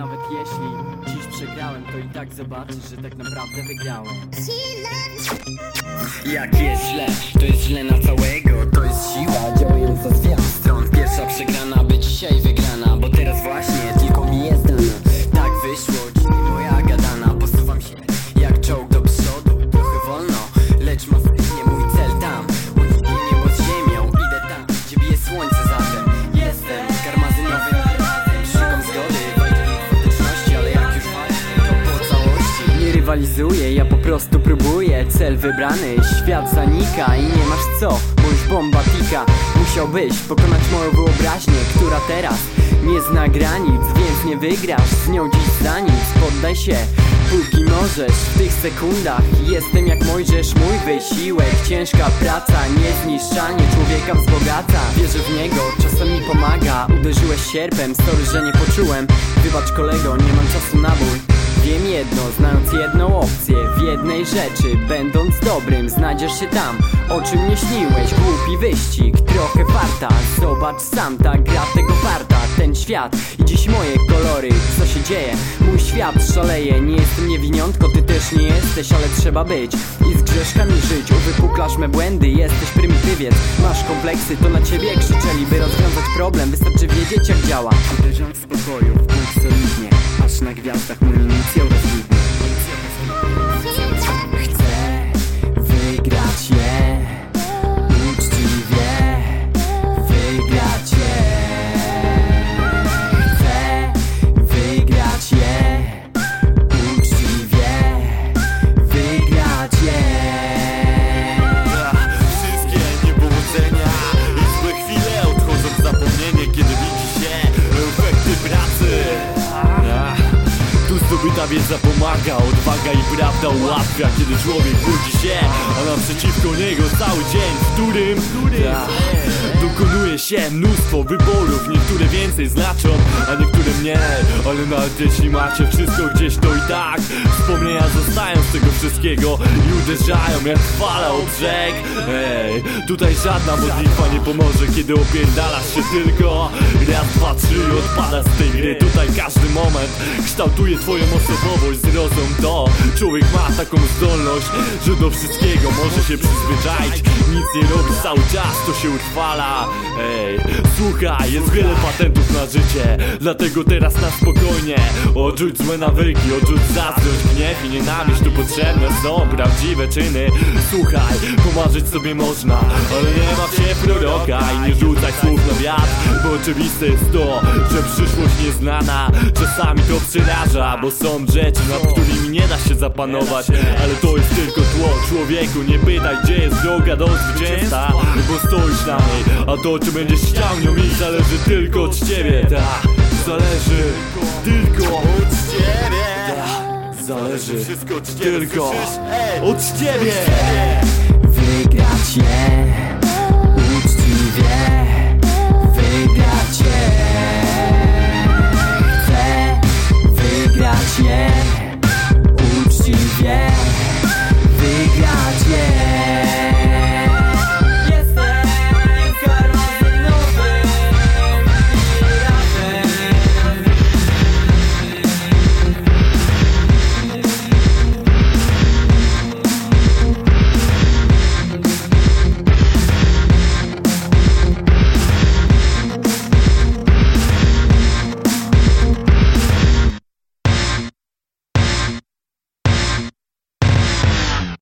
nawet jeśli dziś przegrałem To i tak zobaczysz, że tak naprawdę wygrałem. Jak jest źle, to jest źle na całego To jest siła. Działająca z wielu stron Pierwsza przegrana, by dzisiaj wygrana Bo teraz właśnie tylko mi jest dana. Tak wyszło, dziś moja gadana. Posuwam się jak czołg do przodu Trochę wolno, lecz masycznie ja po prostu próbuję. Cel wybrany, świat zanika I nie masz co, bo już bomba tika Musiałbyś pokonać moją wyobraźnię Która teraz nie zna granic Więc nie wygrasz z nią dziś za nic. Poddaj się, póki możesz W tych sekundach. Jestem jak Mojżesz Mój wysiłek, ciężka praca Niezniszczalnie człowieka wzbogaca. Wierzę w niego, czasem mi pomaga. Uderzyłeś sierpem, sorry, że nie poczułem. Wybacz kolego, nie mam czasu na ból Wiem jedno, znając jedną opcję W jednej rzeczy, będąc dobrym Znajdziesz się tam, o czym nie śniłeś Głupi wyścig, trochę farta Zobacz sam, ta gra tego warta Ten świat i dziś moje kolory Co się dzieje? Świat szaleje. Nie jestem niewiniątko, ty też nie jesteś Ale trzeba być. I z grzeszkami żyć. Uwypuklasz me błędy, jesteś prymitywiec Masz kompleksy, to na ciebie krzyczeli By rozwiązać problem, wystarczy wiedzieć jak działa. Uderzam w spokoju, w punkt solidnie Aż na gwiazdach mój inicjał rozwidnie wiedza pomaga, odwaga i prawda ułatwia Kiedy człowiek budzi się, a naprzeciwko niego cały dzień W którym Ach, dokonuje się mnóstwo wyborów. Niektóre więcej znaczą, a niektóre mniej. Ale nawet jeśli macie wszystko gdzieś to i tak. Wspomnienia zostają wszystkiego. I uderzają jak fala o brzeg Ej, tutaj żadna modlitwa nie pomoże Kiedy opierdalasz się tylko. Raz, dwa, trzy i odpadasz z tej gry. Tutaj każdy moment kształtuje twoją osobowość. Zrozum to, człowiek ma taką zdolność Że do wszystkiego może się przyzwyczaić. Nic nie robi cały czas, to się utrwala. Ej, słuchaj, jest wiele patentów na życie Dlatego teraz na spokojnie. Odrzuć złe nawyki, odrzuć zazdrość, gniew i nienawiść Tu potrzebne są prawdziwe czyny. Słuchaj, pomarzyć sobie można Ale nie ma się proroka i nie rzucaj słów na wiatr oczywiste jest to, że przyszłość nieznana Czasami to przeraża, bo są rzeczy nad którymi nie da się zapanować Ale to jest tylko tło. Człowieku Nie pytaj gdzie jest droga do zwycięstwa Bo stoisz na niej A to czy będziesz chciał nią iść zależy tylko od ciebie. Tak, zależy tylko od ciebie. Tak, Zależy tylko od ciebie. Wygrać je